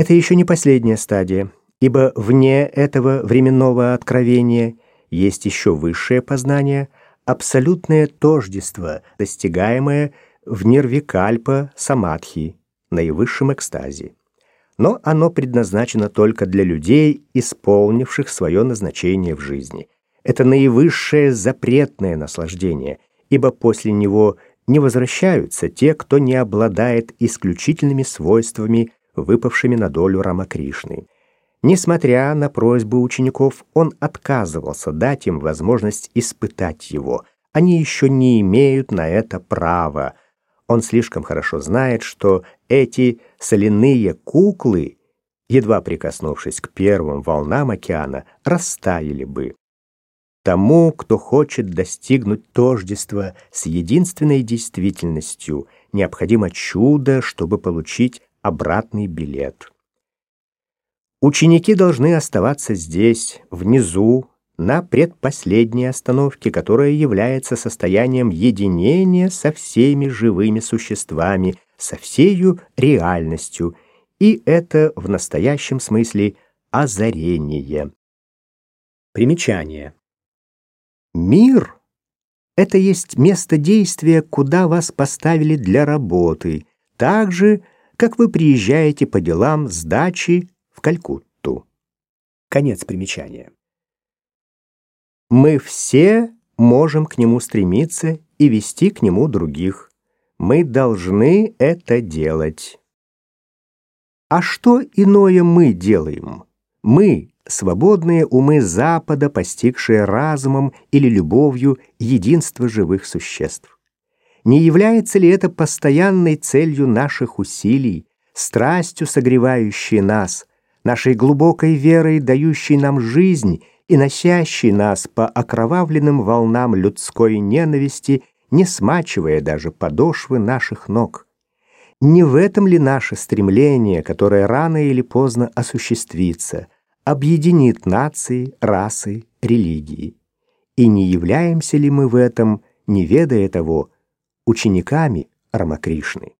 Это еще не последняя стадия, ибо вне этого временного откровения есть еще высшее познание, абсолютное тождество, достигаемое в нирвикальпа самадхи, наивысшем экстазе. Но оно предназначено только для людей, исполнивших свое назначение в жизни. Это наивысшее запретное наслаждение, ибо после него не возвращаются те, кто не обладает исключительными свойствами, выпавшими на долю Рамакришны. Несмотря на просьбы учеников, он отказывался дать им возможность испытать его. Они еще не имеют на это права. Он слишком хорошо знает, что эти соляные куклы, едва прикоснувшись к первым волнам океана, растаяли бы. Тому, кто хочет достигнуть тождества с единственной действительностью, необходимо чудо, чтобы получить обратный билет. Ученики должны оставаться здесь, внизу, на предпоследней остановке, которая является состоянием единения со всеми живыми существами, со всею реальностью, и это в настоящем смысле озарение. Примечание. Мир — это есть место действия, куда вас поставили для работы, так же, как вы приезжаете по делам с дачи в Калькутту. Конец примечания. Мы все можем к нему стремиться и вести к нему других. Мы должны это делать. А что иное мы делаем? Мы, свободные умы Запада, постигшие разумом или любовью единство живых существ. Не является ли это постоянной целью наших усилий, страстью согревающей нас, нашей глубокой верой, дающей нам жизнь и носящей нас по окровавленным волнам людской ненависти, не смачивая даже подошвы наших ног. Не в этом ли наше стремление, которое рано или поздно осуществится, объединит нации, расы, религии? И не являемся ли мы в этом, не ведая того, учениками Рамакришны?